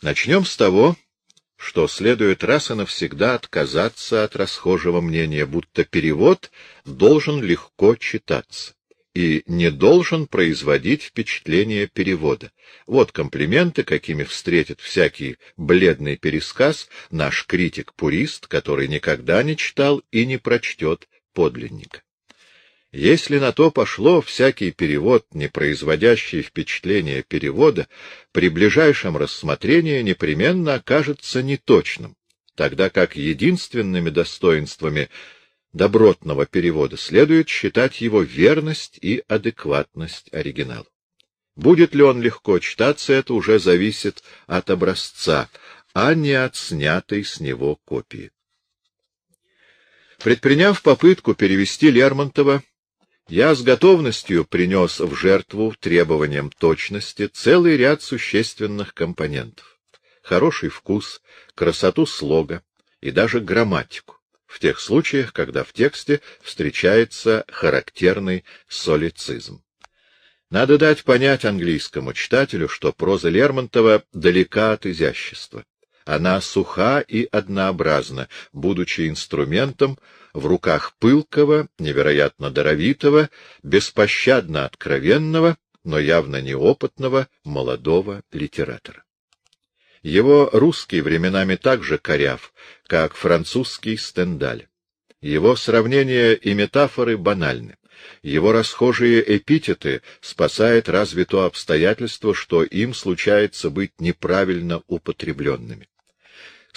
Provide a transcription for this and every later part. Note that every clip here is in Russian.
Начнем с того, что следует раз и навсегда отказаться от расхожего мнения, будто перевод должен легко читаться и не должен производить впечатление перевода. Вот комплименты, какими встретит всякий бледный пересказ наш критик-пурист, который никогда не читал и не прочтет подлинника. Если на то пошло, всякий перевод, не производящий впечатление перевода, при ближайшем рассмотрении непременно окажется неточным, тогда как единственными достоинствами добротного перевода следует считать его верность и адекватность оригиналу. Будет ли он легко читаться, это уже зависит от образца, а не от снятой с него копии. Предприняв попытку перевести Лермонтова, я с готовностью принес в жертву требованиям точности целый ряд существенных компонентов. Хороший вкус, красоту слога и даже грамматику в тех случаях, когда в тексте встречается характерный солицизм. Надо дать понять английскому читателю, что проза Лермонтова далека от изящества. Она суха и однообразна, будучи инструментом в руках пылкого, невероятно даровитого, беспощадно откровенного, но явно неопытного молодого литератора. Его русский временами так же коряв, как французский Стендаль. Его сравнения и метафоры банальны. Его расхожие эпитеты спасает разве то обстоятельство, что им случается быть неправильно употребленными.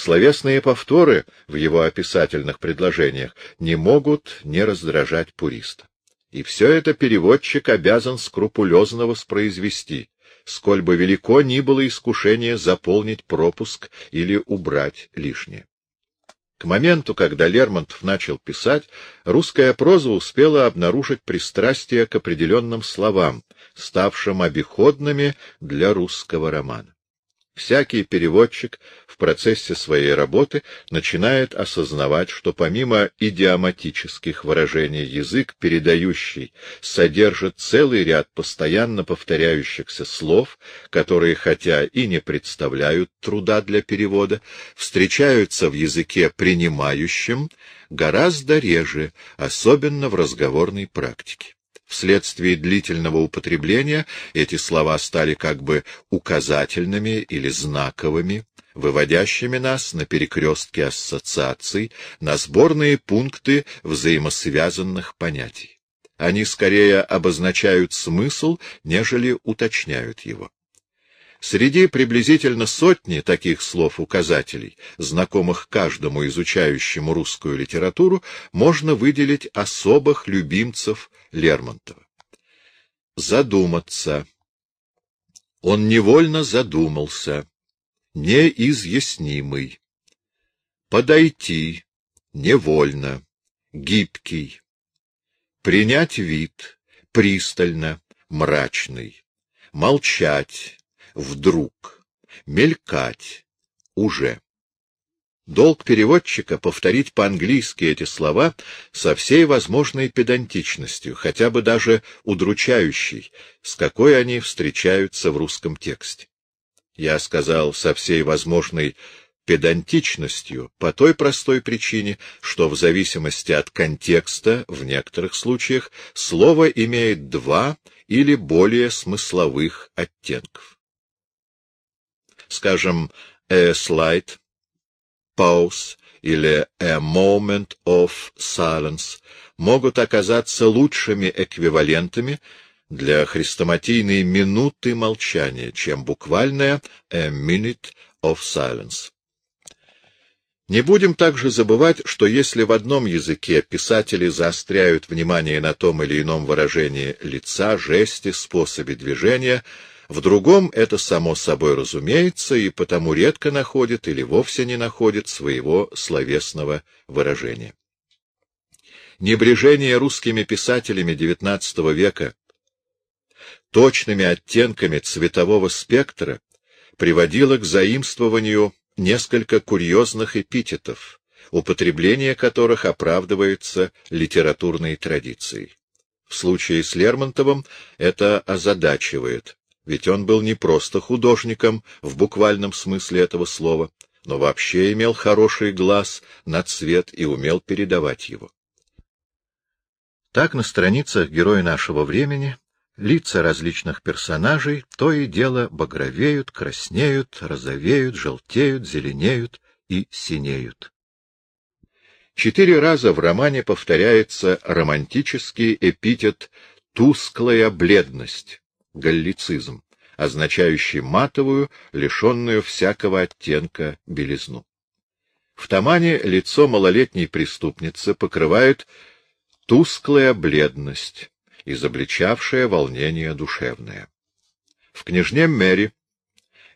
Словесные повторы в его описательных предложениях не могут не раздражать пуриста. И все это переводчик обязан скрупулезно воспроизвести, сколь бы велико ни было искушение заполнить пропуск или убрать лишнее. К моменту, когда Лермонтов начал писать, русская проза успела обнаружить пристрастие к определенным словам, ставшим обиходными для русского романа. Всякий переводчик в процессе своей работы начинает осознавать, что помимо идиоматических выражений язык, передающий, содержит целый ряд постоянно повторяющихся слов, которые, хотя и не представляют труда для перевода, встречаются в языке принимающем гораздо реже, особенно в разговорной практике. Вследствие длительного употребления эти слова стали как бы указательными или знаковыми, выводящими нас на перекрестки ассоциаций, на сборные пункты взаимосвязанных понятий. Они скорее обозначают смысл, нежели уточняют его. Среди приблизительно сотни таких слов-указателей, знакомых каждому изучающему русскую литературу, можно выделить особых любимцев Лермонтова. Задуматься. Он невольно задумался. Неизъяснимый. Подойти. Невольно. Гибкий. Принять вид. Пристально. Мрачный. Молчать вдруг, мелькать, уже. Долг переводчика — повторить по-английски эти слова со всей возможной педантичностью, хотя бы даже удручающей, с какой они встречаются в русском тексте. Я сказал со всей возможной педантичностью по той простой причине, что в зависимости от контекста в некоторых случаях слово имеет два или более смысловых оттенков скажем, a slight pause или a moment of silence, могут оказаться лучшими эквивалентами для хрестоматийной минуты молчания, чем буквальная a minute of silence. Не будем также забывать, что если в одном языке писатели заостряют внимание на том или ином выражении лица, жесте, способе движения, в другом это само собой разумеется и потому редко находит или вовсе не находит своего словесного выражения. Небрежение русскими писателями XIX века точными оттенками цветового спектра приводило к заимствованию несколько курьезных эпитетов, употребление которых оправдывается литературной традицией. В случае с Лермонтовым это озадачивает ведь он был не просто художником в буквальном смысле этого слова, но вообще имел хороший глаз на цвет и умел передавать его. Так на страницах героя нашего времени лица различных персонажей то и дело багровеют, краснеют, розовеют, желтеют, зеленеют и синеют. Четыре раза в романе повторяется романтический эпитет «тусклая бледность», галлицизм, означающий матовую, лишенную всякого оттенка белизну. В Тамане лицо малолетней преступницы покрывает тусклая бледность, изобличавшая волнение душевное. В княжне Мэри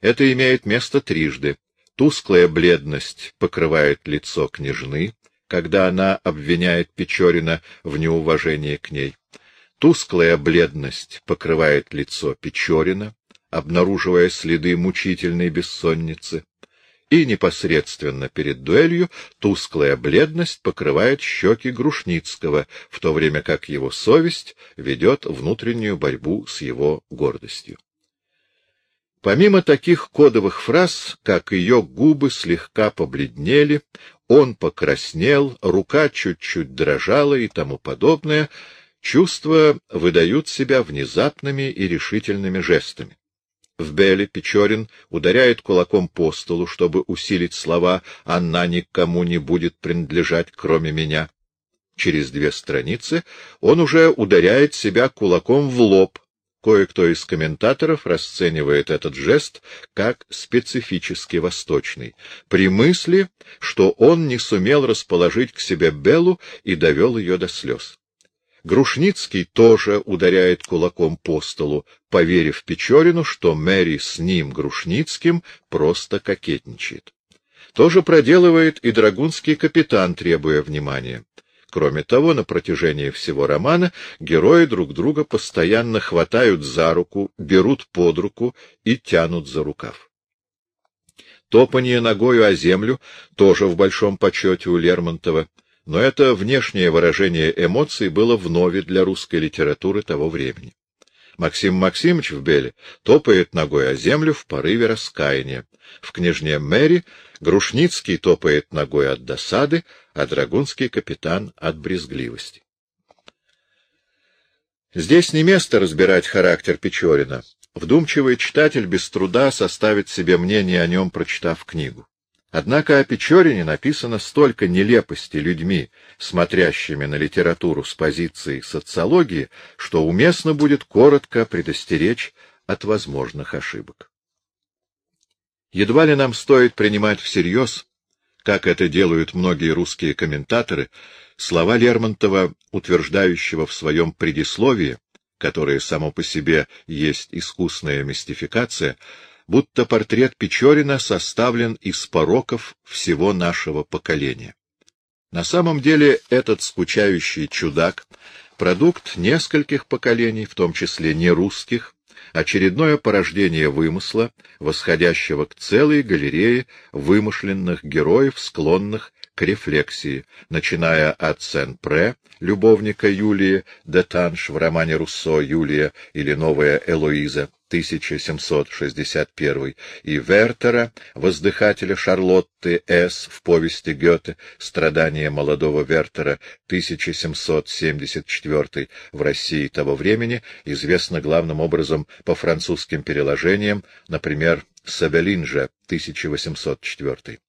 это имеет место трижды. Тусклая бледность покрывает лицо княжны, когда она обвиняет Печорина в неуважении к ней. Тусклая бледность покрывает лицо Печорина, обнаруживая следы мучительной бессонницы. И непосредственно перед дуэлью тусклая бледность покрывает щеки Грушницкого, в то время как его совесть ведет внутреннюю борьбу с его гордостью. Помимо таких кодовых фраз, как ее губы слегка побледнели, он покраснел, рука чуть-чуть дрожала и тому подобное, чувства выдают себя внезапными и решительными жестами. В Беле Печорин ударяет кулаком по столу, чтобы усилить слова «Она никому не будет принадлежать, кроме меня». Через две страницы он уже ударяет себя кулаком в лоб. Кое-кто из комментаторов расценивает этот жест как специфически восточный, при мысли, что он не сумел расположить к себе Беллу и довел ее до слез. Грушницкий тоже ударяет кулаком по столу, поверив Печорину, что Мэри с ним, Грушницким, просто кокетничает. То же проделывает и драгунский капитан, требуя внимания. Кроме того, на протяжении всего романа герои друг друга постоянно хватают за руку, берут под руку и тянут за рукав. Топание ногою о землю тоже в большом почете у Лермонтова — но это внешнее выражение эмоций было вновь для русской литературы того времени. Максим Максимович в Беле топает ногой о землю в порыве раскаяния. В княжне Мэри Грушницкий топает ногой от досады, а драгунский капитан — от брезгливости. Здесь не место разбирать характер Печорина. Вдумчивый читатель без труда составит себе мнение о нем, прочитав книгу. Однако о Печорине написано столько нелепости людьми, смотрящими на литературу с позиции социологии, что уместно будет коротко предостеречь от возможных ошибок. Едва ли нам стоит принимать всерьез, как это делают многие русские комментаторы, слова Лермонтова, утверждающего в своем предисловии, которое само по себе есть искусная мистификация, будто портрет Печорина составлен из пороков всего нашего поколения. На самом деле этот скучающий чудак — продукт нескольких поколений, в том числе не русских, очередное порождение вымысла, восходящего к целой галерее вымышленных героев, склонных к рефлексии, начиная от Сен-Пре, любовника Юлии, де Танш в романе Руссо «Юлия» или «Новая Элоиза», 1761, и Вертера, воздыхателя Шарлотты С. в повести Гёте «Страдания молодого Вертера», 1774, в России того времени, известно главным образом по французским переложениям, например, Сабелинжа, 1804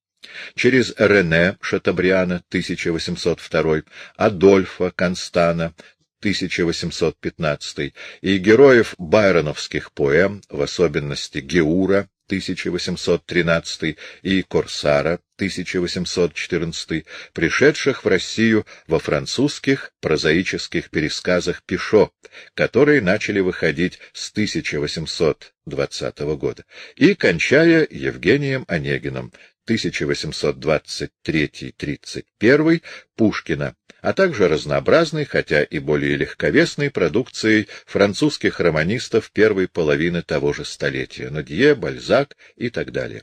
через Рене Шатабриана 1802, Адольфа Констана 1815 и героев байроновских поэм, в особенности Геура 1813 и Корсара 1814, пришедших в Россию во французских прозаических пересказах Пишо, которые начали выходить с 1820 года, и кончая Евгением Онегиным 1823-31 Пушкина, а также разнообразной, хотя и более легковесной продукцией французских романистов первой половины того же столетия, Нодье, Бальзак и так далее.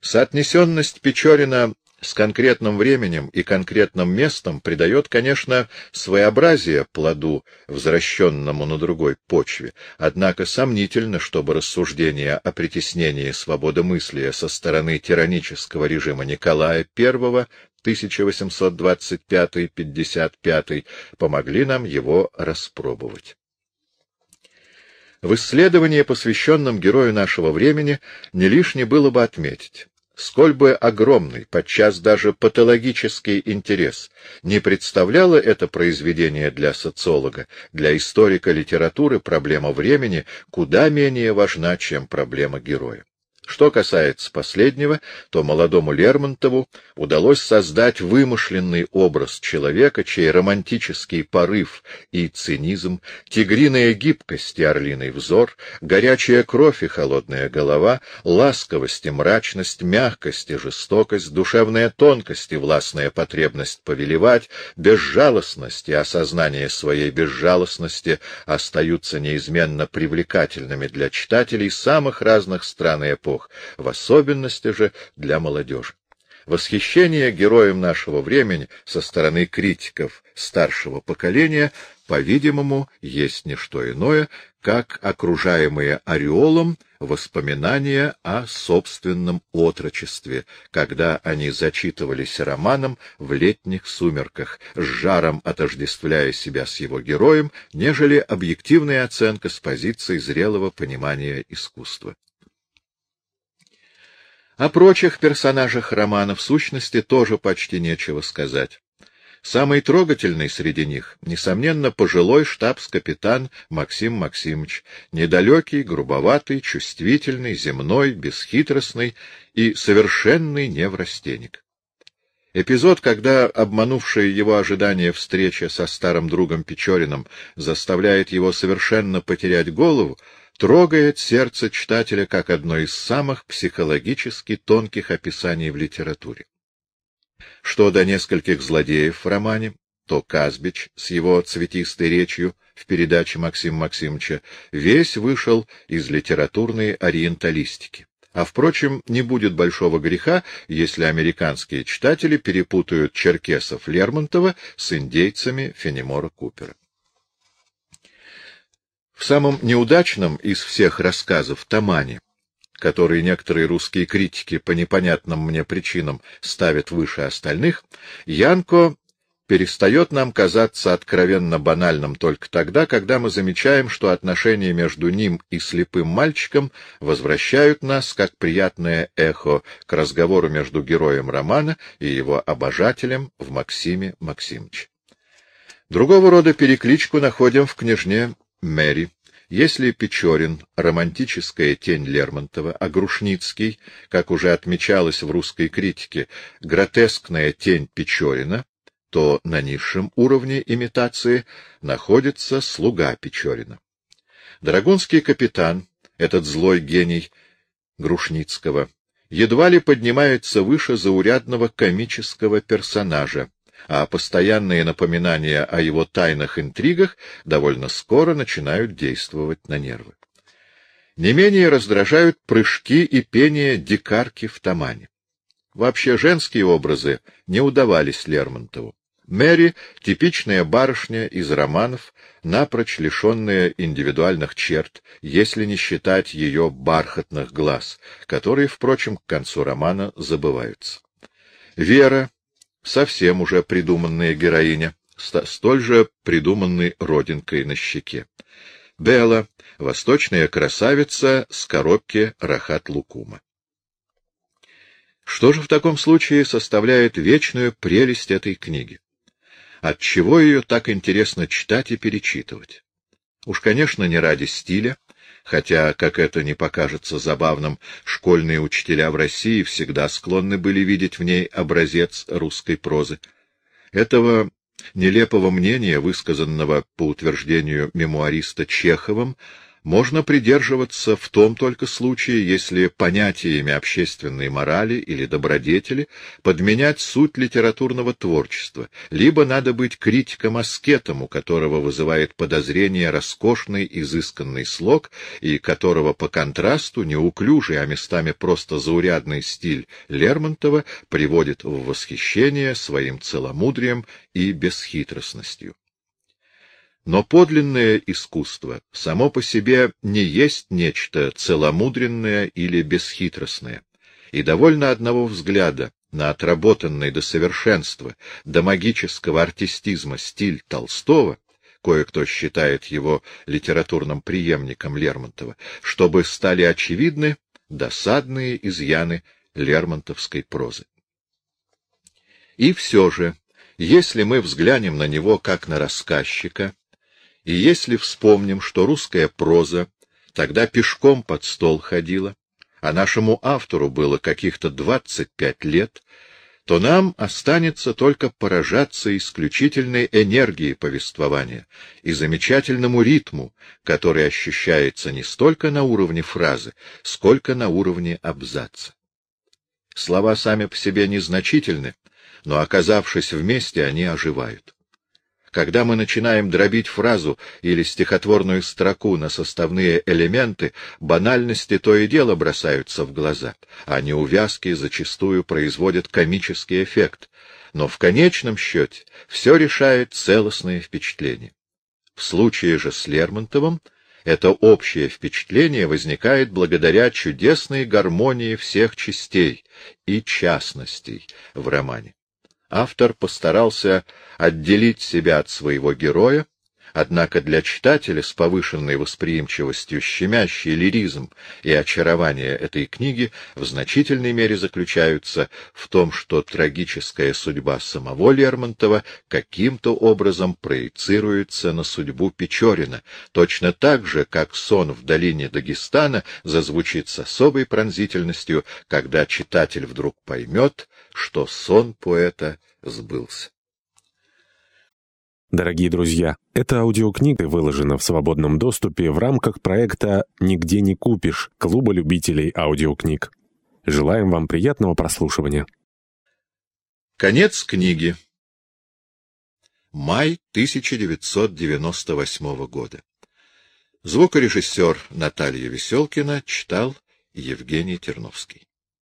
Соотнесенность Печорина с конкретным временем и конкретным местом придает, конечно, своеобразие плоду, возвращенному на другой почве, однако сомнительно, чтобы рассуждения о притеснении свободы мысли со стороны тиранического режима Николая I 1825-55 помогли нам его распробовать. В исследовании, посвященном герою нашего времени, не лишне было бы отметить, Сколь бы огромный, подчас даже патологический интерес не представляло это произведение для социолога, для историка литературы проблема времени куда менее важна, чем проблема героя. Что касается последнего, то молодому Лермонтову удалось создать вымышленный образ человека, чей романтический порыв и цинизм, тигриная гибкость и орлиный взор, горячая кровь и холодная голова, ласковость и мрачность, мягкость и жестокость, душевная тонкость и властная потребность повелевать, безжалостность и осознание своей безжалостности остаются неизменно привлекательными для читателей самых разных стран и эпох, в особенности же для молодежи. Восхищение героем нашего времени со стороны критиков старшего поколения, по-видимому, есть не что иное, как окружаемые ореолом воспоминания о собственном отрочестве, когда они зачитывались романом в летних сумерках, с жаром отождествляя себя с его героем, нежели объективная оценка с позиции зрелого понимания искусства. О прочих персонажах романа в сущности тоже почти нечего сказать. Самый трогательный среди них, несомненно, пожилой штабс-капитан Максим Максимович, недалекий, грубоватый, чувствительный, земной, бесхитростный и совершенный неврастенник. Эпизод, когда обманувшая его ожидания встреча со старым другом Печориным заставляет его совершенно потерять голову, трогает сердце читателя как одно из самых психологически тонких описаний в литературе. Что до нескольких злодеев в романе, то Казбич с его цветистой речью в передаче Максима Максимовича весь вышел из литературной ориенталистики. А, впрочем, не будет большого греха, если американские читатели перепутают черкесов Лермонтова с индейцами Фенемора Купера. В самом неудачном из всех рассказов Тамане, который некоторые русские критики по непонятным мне причинам ставят выше остальных, Янко перестает нам казаться откровенно банальным только тогда, когда мы замечаем, что отношения между ним и слепым мальчиком возвращают нас, как приятное эхо, к разговору между героем романа и его обожателем в Максиме Максимовиче. Другого рода перекличку находим в княжне Мэри. Если Печорин — романтическая тень Лермонтова, а Грушницкий, как уже отмечалось в русской критике, гротескная тень Печорина, то на низшем уровне имитации находится слуга Печорина. Драгунский капитан, этот злой гений Грушницкого, едва ли поднимается выше заурядного комического персонажа, а постоянные напоминания о его тайных интригах довольно скоро начинают действовать на нервы. Не менее раздражают прыжки и пение дикарки в Тамане. Вообще женские образы не удавались Лермонтову. Мэри — типичная барышня из романов, напрочь лишенная индивидуальных черт, если не считать ее бархатных глаз, которые, впрочем, к концу романа забываются. Вера совсем уже придуманная героиня, столь же придуманной родинкой на щеке. Белла — восточная красавица с коробки Рахат-Лукума. Что же в таком случае составляет вечную прелесть этой книги? Отчего ее так интересно читать и перечитывать? Уж, конечно, не ради стиля, хотя, как это не покажется забавным, школьные учителя в России всегда склонны были видеть в ней образец русской прозы. Этого нелепого мнения, высказанного по утверждению мемуариста Чеховым, можно придерживаться в том только случае, если понятиями общественной морали или добродетели подменять суть литературного творчества, либо надо быть критиком-аскетом, у которого вызывает подозрение роскошный изысканный слог и которого по контрасту неуклюжий, а местами просто заурядный стиль Лермонтова приводит в восхищение своим целомудрием и бесхитростностью. Но подлинное искусство само по себе не есть нечто целомудренное или бесхитростное, и довольно одного взгляда на отработанный до совершенства, до магического артистизма стиль Толстого, кое-кто считает его литературным преемником Лермонтова, чтобы стали очевидны досадные изъяны лермонтовской прозы. И все же, если мы взглянем на него как на рассказчика, и если вспомним, что русская проза тогда пешком под стол ходила, а нашему автору было каких-то двадцать пять лет, то нам останется только поражаться исключительной энергией повествования и замечательному ритму, который ощущается не столько на уровне фразы, сколько на уровне абзаца. Слова сами по себе незначительны, но, оказавшись вместе, они оживают. Когда мы начинаем дробить фразу или стихотворную строку на составные элементы, банальности то и дело бросаются в глаза, а неувязки зачастую производят комический эффект. Но в конечном счете все решает целостное впечатление. В случае же с Лермонтовым это общее впечатление возникает благодаря чудесной гармонии всех частей и частностей в романе автор постарался отделить себя от своего героя, однако для читателя с повышенной восприимчивостью щемящий лиризм и очарование этой книги в значительной мере заключаются в том, что трагическая судьба самого Лермонтова каким-то образом проецируется на судьбу Печорина, точно так же, как сон в долине Дагестана зазвучит с особой пронзительностью, когда читатель вдруг поймет, что сон поэта сбылся. Дорогие друзья, эта аудиокнига выложена в свободном доступе в рамках проекта «Нигде не купишь» Клуба любителей аудиокниг. Желаем вам приятного прослушивания. Конец книги. Май 1998 года. Звукорежиссер Наталья Веселкина читал Евгений Терновский.